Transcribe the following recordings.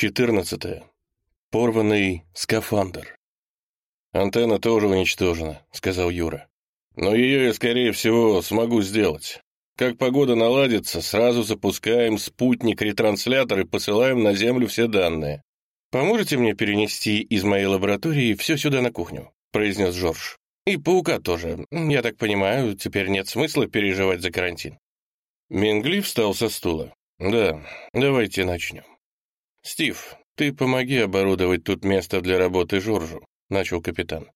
14. Порванный скафандр. «Антенна тоже уничтожена», — сказал Юра. «Но ее я, скорее всего, смогу сделать. Как погода наладится, сразу запускаем спутник-ретранслятор и посылаем на Землю все данные. Поможете мне перенести из моей лаборатории все сюда на кухню?» — произнес Жорж. «И паука тоже. Я так понимаю, теперь нет смысла переживать за карантин». Мингли встал со стула. «Да, давайте начнем». «Стив, ты помоги оборудовать тут место для работы Жоржу», — начал капитан.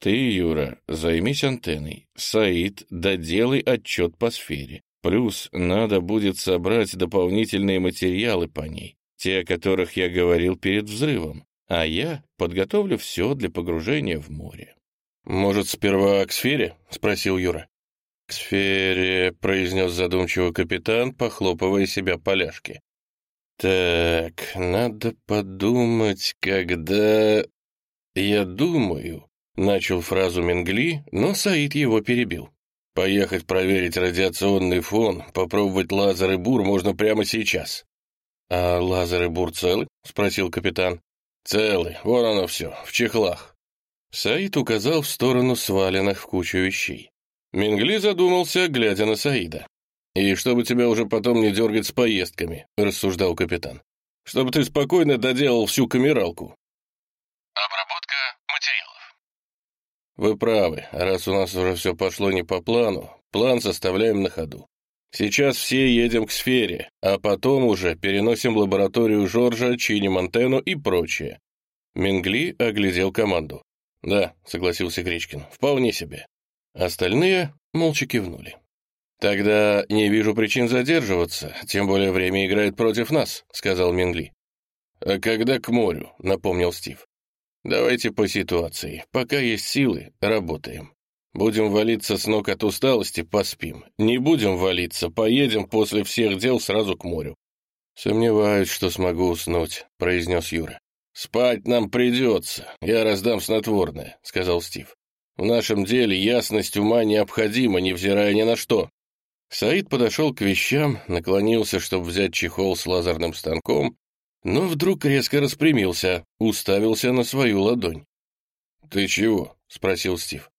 «Ты, Юра, займись антенной. Саид, доделай отчет по сфере. Плюс надо будет собрать дополнительные материалы по ней, те, о которых я говорил перед взрывом, а я подготовлю все для погружения в море». «Может, сперва к сфере?» — спросил Юра. «К сфере», — произнес задумчиво капитан, похлопывая себя поляшки. «Так, надо подумать, когда...» «Я думаю...» — начал фразу Менгли, но Саид его перебил. «Поехать проверить радиационный фон, попробовать лазер и бур можно прямо сейчас». «А лазер и бур целы?» — спросил капитан. «Целы, вон оно все, в чехлах». Саид указал в сторону сваленных в кучу вещей. Менгли задумался, глядя на Саида. «И чтобы тебя уже потом не дергать с поездками», — рассуждал капитан. «Чтобы ты спокойно доделал всю камералку». Обработка материалов. «Вы правы. Раз у нас уже все пошло не по плану, план составляем на ходу. Сейчас все едем к сфере, а потом уже переносим лабораторию Жоржа, чиним антенну и прочее». Мингли оглядел команду. «Да», — согласился Гречкин, — «вполне себе». Остальные молча кивнули. «Тогда не вижу причин задерживаться, тем более время играет против нас», — сказал Мингли. «А когда к морю?» — напомнил Стив. «Давайте по ситуации. Пока есть силы, работаем. Будем валиться с ног от усталости, поспим. Не будем валиться, поедем после всех дел сразу к морю». «Сомневаюсь, что смогу уснуть», — произнес Юра. «Спать нам придется. Я раздам снотворное», — сказал Стив. «В нашем деле ясность ума необходима, невзирая ни на что. Саид подошел к вещам, наклонился, чтобы взять чехол с лазерным станком, но вдруг резко распрямился, уставился на свою ладонь. «Ты чего?» — спросил Стив.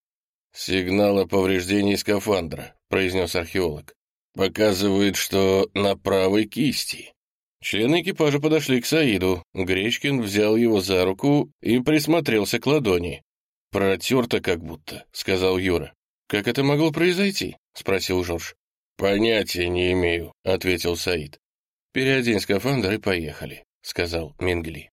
«Сигнал о повреждении скафандра», — произнес археолог. «Показывает, что на правой кисти». Члены экипажа подошли к Саиду. Гречкин взял его за руку и присмотрелся к ладони. «Протерто как будто», — сказал Юра. «Как это могло произойти?» — спросил Жорж. «Понятия не имею», — ответил Саид. «Переодень скафандр и поехали», — сказал Мингли.